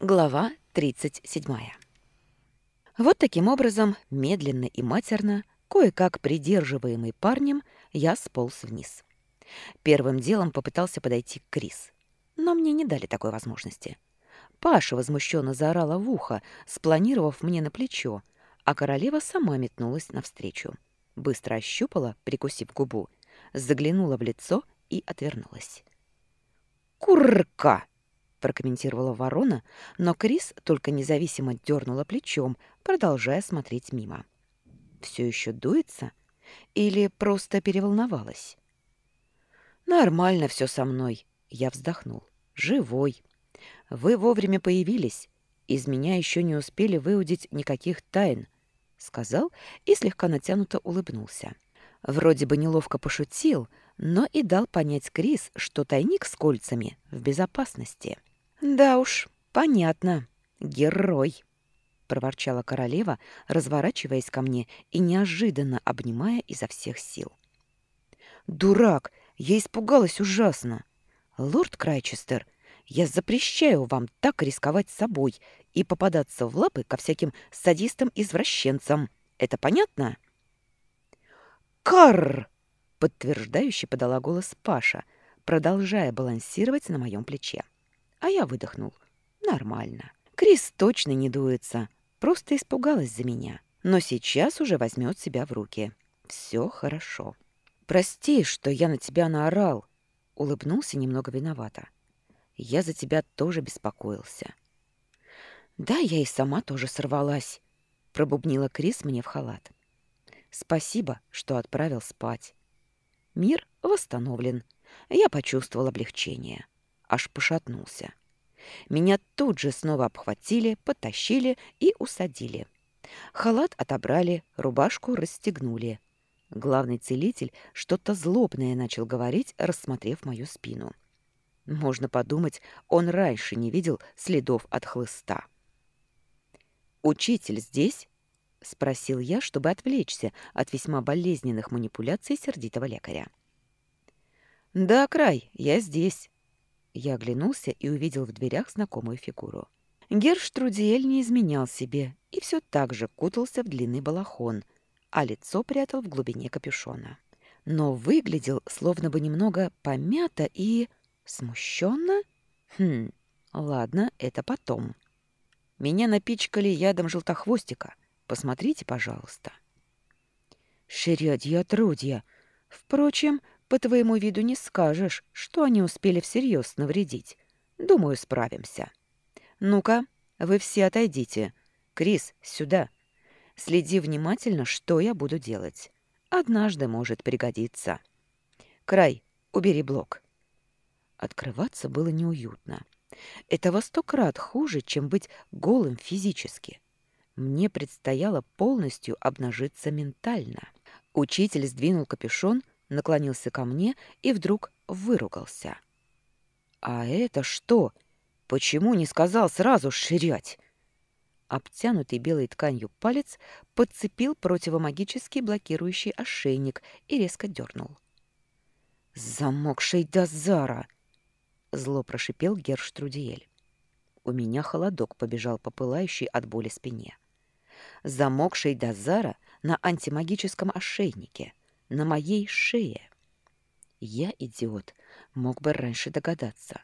Глава 37. Вот таким образом, медленно и матерно, кое-как придерживаемый парнем, я сполз вниз. Первым делом попытался подойти к Крис, но мне не дали такой возможности. Паша возмущенно заорала в ухо, спланировав мне на плечо, а королева сама метнулась навстречу. Быстро ощупала, прикусив губу, заглянула в лицо и отвернулась. «Курка!» Прокомментировала ворона, но Крис только независимо дернула плечом, продолжая смотреть мимо. Все еще дуется? Или просто переволновалась? Нормально все со мной, я вздохнул. Живой. Вы вовремя появились. Из меня еще не успели выудить никаких тайн, сказал и слегка натянуто улыбнулся. Вроде бы неловко пошутил, но и дал понять Крис, что тайник с кольцами в безопасности. «Да уж, понятно. Герой!» — проворчала королева, разворачиваясь ко мне и неожиданно обнимая изо всех сил. «Дурак! Я испугалась ужасно! Лорд Крайчестер, я запрещаю вам так рисковать собой и попадаться в лапы ко всяким садистам-извращенцам. Это понятно?» «Карр!» — подтверждающе подала голос Паша, продолжая балансировать на моем плече. А я выдохнул. Нормально. Крис точно не дуется. Просто испугалась за меня. Но сейчас уже возьмет себя в руки. Все хорошо. Прости, что я на тебя наорал. Улыбнулся немного виновато. Я за тебя тоже беспокоился. Да, я и сама тоже сорвалась. Пробубнила Крис мне в халат. Спасибо, что отправил спать. Мир восстановлен. Я почувствовал облегчение аж пошатнулся. Меня тут же снова обхватили, потащили и усадили. Халат отобрали, рубашку расстегнули. Главный целитель что-то злобное начал говорить, рассмотрев мою спину. Можно подумать, он раньше не видел следов от хлыста. «Учитель здесь?» — спросил я, чтобы отвлечься от весьма болезненных манипуляций сердитого лекаря. «Да, Край, я здесь», я оглянулся и увидел в дверях знакомую фигуру. Герштрудиэль не изменял себе и все так же кутался в длинный балахон, а лицо прятал в глубине капюшона. Но выглядел словно бы немного помято и... смущенно? Хм, ладно, это потом. Меня напичкали ядом желтохвостика. Посмотрите, пожалуйста. Шерядья отродья. Впрочем, по твоему виду не скажешь, что они успели всерьез навредить. Думаю, справимся. Ну-ка, вы все отойдите. Крис, сюда. Следи внимательно, что я буду делать. Однажды может пригодиться. Край, убери блок. Открываться было неуютно. Это во сто крат хуже, чем быть голым физически. Мне предстояло полностью обнажиться ментально. Учитель сдвинул капюшон, наклонился ко мне и вдруг выругался. «А это что? Почему не сказал сразу ширять?» Обтянутый белой тканью палец подцепил противомагический блокирующий ошейник и резко дернул. «Замок Шейдазара!» — зло прошипел Герштрудиэль. У меня холодок побежал по пылающей от боли спине. Замок Шейдазара на антимагическом ошейнике — на моей шее. Я, идиот, мог бы раньше догадаться.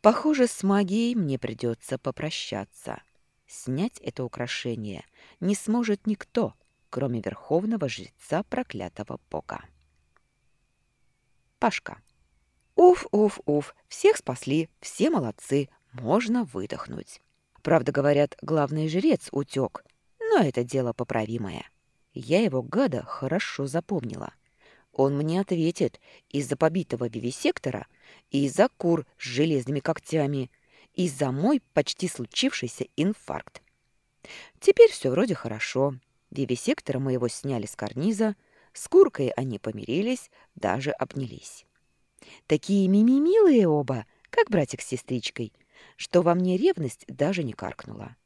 Похоже, с магией мне придется попрощаться. Снять это украшение не сможет никто, кроме верховного жреца проклятого бога. Пашка. Уф, уф, уф, всех спасли, все молодцы, можно выдохнуть. Правда, говорят, главный жрец утек, но это дело поправимое. Я его гада хорошо запомнила. Он мне ответит из-за побитого вивисектора и из-за кур с железными когтями, и за мой почти случившийся инфаркт. Теперь все вроде хорошо. Вивисектора моего сняли с карниза, с куркой они помирились, даже обнялись. Такие мимимилые оба, как братик с сестричкой, что во мне ревность даже не каркнула.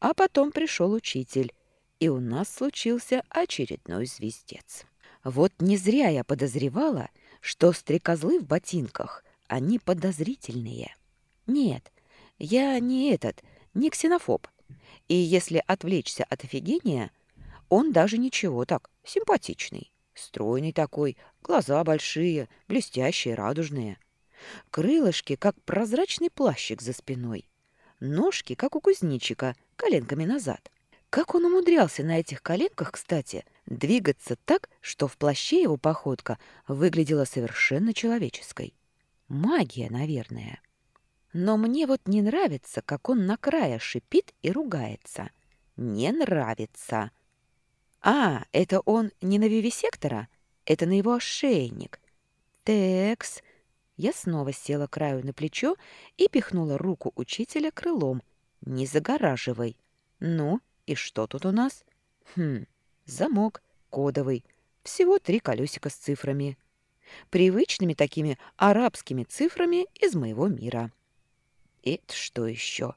А потом пришел учитель, и у нас случился очередной звездец. Вот не зря я подозревала, что стрекозлы в ботинках, они подозрительные. Нет, Я не этот, не ксенофоб. И если отвлечься от офигения, он даже ничего так, симпатичный. Стройный такой, глаза большие, блестящие, радужные. Крылышки, как прозрачный плащик за спиной. Ножки, как у кузнечика, коленками назад. Как он умудрялся на этих коленках, кстати, двигаться так, что в плаще его походка выглядела совершенно человеческой. Магия, наверное. Но мне вот не нравится, как он на края шипит и ругается. Не нравится. А, это он не на вивисектора? Это на его ошейник. Текс. Я снова села краю на плечо и пихнула руку учителя крылом. Не загораживай. Ну, и что тут у нас? Хм, замок, кодовый. Всего три колесика с цифрами. Привычными такими арабскими цифрами из моего мира. Это что еще?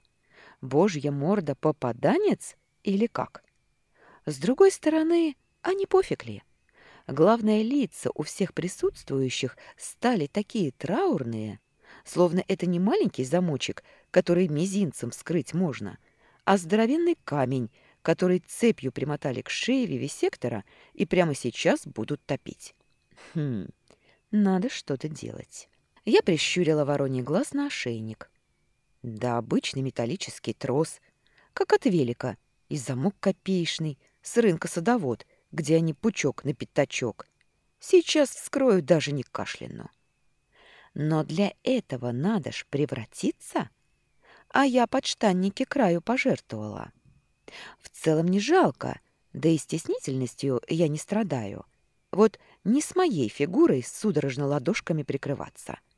Божья морда попаданец или как? С другой стороны, а не пофиг ли? Главное, лица у всех присутствующих стали такие траурные, словно это не маленький замочек, который мизинцем вскрыть можно, а здоровенный камень, который цепью примотали к шее вивисектора и прямо сейчас будут топить. Хм, надо что-то делать. Я прищурила вороний глаз на ошейник. Да обычный металлический трос, как от велика, и замок копеечный, с рынка садовод, где они пучок на пятачок. Сейчас вскрою даже не кашляну. Но для этого надо ж превратиться. А я подштанники краю пожертвовала. В целом не жалко, да и стеснительностью я не страдаю. Вот не с моей фигурой судорожно ладошками прикрываться. —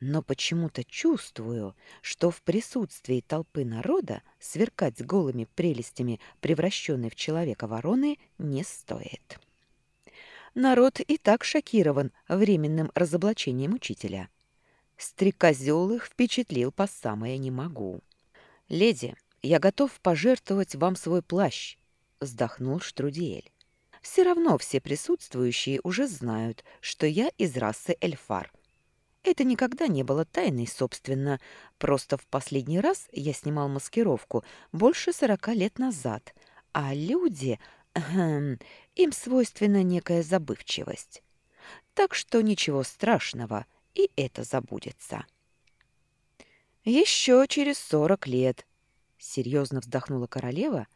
но почему-то чувствую, что в присутствии толпы народа сверкать голыми прелестями, превращенной в человека вороны, не стоит. Народ и так шокирован временным разоблачением учителя. Стрекозёл их впечатлил по самое не могу. «Леди, я готов пожертвовать вам свой плащ», — вздохнул Штрудиэль. «Все равно все присутствующие уже знают, что я из расы Эльфар, это никогда не было тайной, собственно. Просто в последний раз я снимал маскировку больше сорока лет назад. А люди... Эм, им свойственна некая забывчивость. Так что ничего страшного, и это забудется. «Еще через сорок лет», — серьезно вздохнула королева.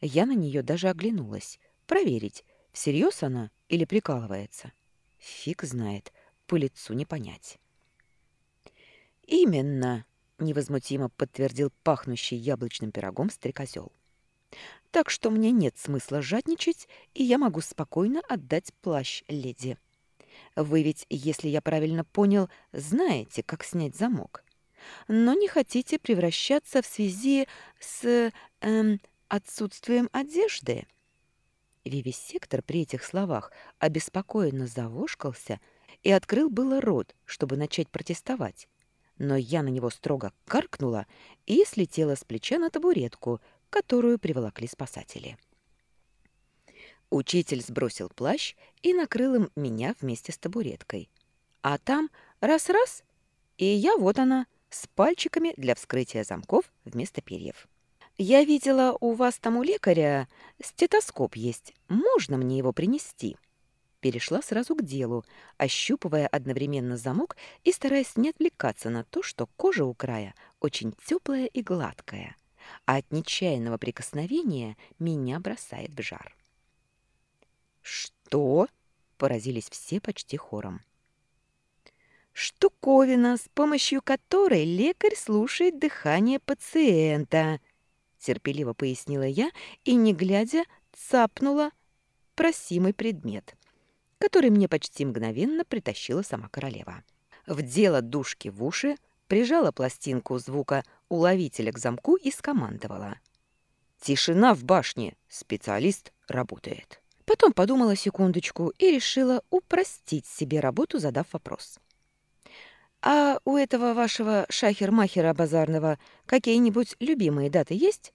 Я на нее даже оглянулась. Проверить, всерьез она или прикалывается. Фиг знает, по лицу не понять. «Именно», — невозмутимо подтвердил пахнущий яблочным пирогом стрекозел. «Так что мне нет смысла жадничать, и я могу спокойно отдать плащ леди. Вы ведь, если я правильно понял, знаете, как снять замок. Но не хотите превращаться в связи с эм, отсутствием одежды». Вивисектор при этих словах обеспокоенно завошкался и открыл было рот, чтобы начать протестовать но я на него строго каркнула и слетела с плеча на табуретку, которую приволокли спасатели. Учитель сбросил плащ и накрыл им меня вместе с табуреткой. А там раз-раз, и я вот она, с пальчиками для вскрытия замков вместо перьев. «Я видела, у вас там у лекаря стетоскоп есть. Можно мне его принести?» перешла сразу к делу, ощупывая одновременно замок и стараясь не отвлекаться на то, что кожа у края очень теплая и гладкая, а от нечаянного прикосновения меня бросает в жар. «Что?» — поразились все почти хором. «Штуковина, с помощью которой лекарь слушает дыхание пациента», — терпеливо пояснила я и, не глядя, цапнула просимый предмет — который мне почти мгновенно притащила сама королева. Вдела душки в уши, прижала пластинку звука уловителя к замку и скомандовала. «Тишина в башне! Специалист работает!» Потом подумала секундочку и решила упростить себе работу, задав вопрос. «А у этого вашего шахер-махера базарного какие-нибудь любимые даты есть?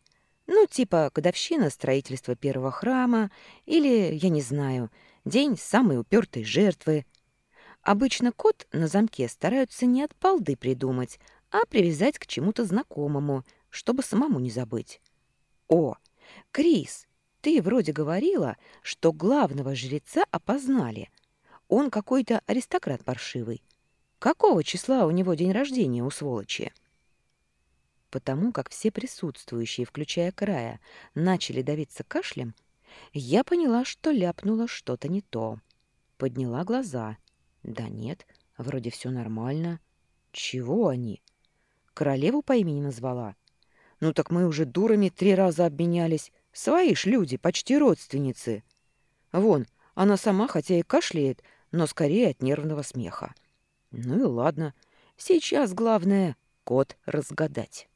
Ну, типа годовщина строительства первого храма или, я не знаю, день самой упертой жертвы. Обычно код на замке стараются не от балды придумать, а привязать к чему-то знакомому, чтобы самому не забыть. О, Крис, ты вроде говорила, что главного жреца опознали. Он какой-то аристократ паршивый. Какого числа у него день рождения у сволочи? Потому как все присутствующие, включая края, начали давиться кашлем, я поняла, что ляпнула что-то не то. Подняла глаза. Да нет, вроде все нормально. Чего они? Королеву по имени назвала. Ну так мы уже дурами три раза обменялись. Свои ж люди, почти родственницы. Вон, она сама, хотя и кашляет, но скорее от нервного смеха. Ну и ладно. Сейчас главное — код разгадать.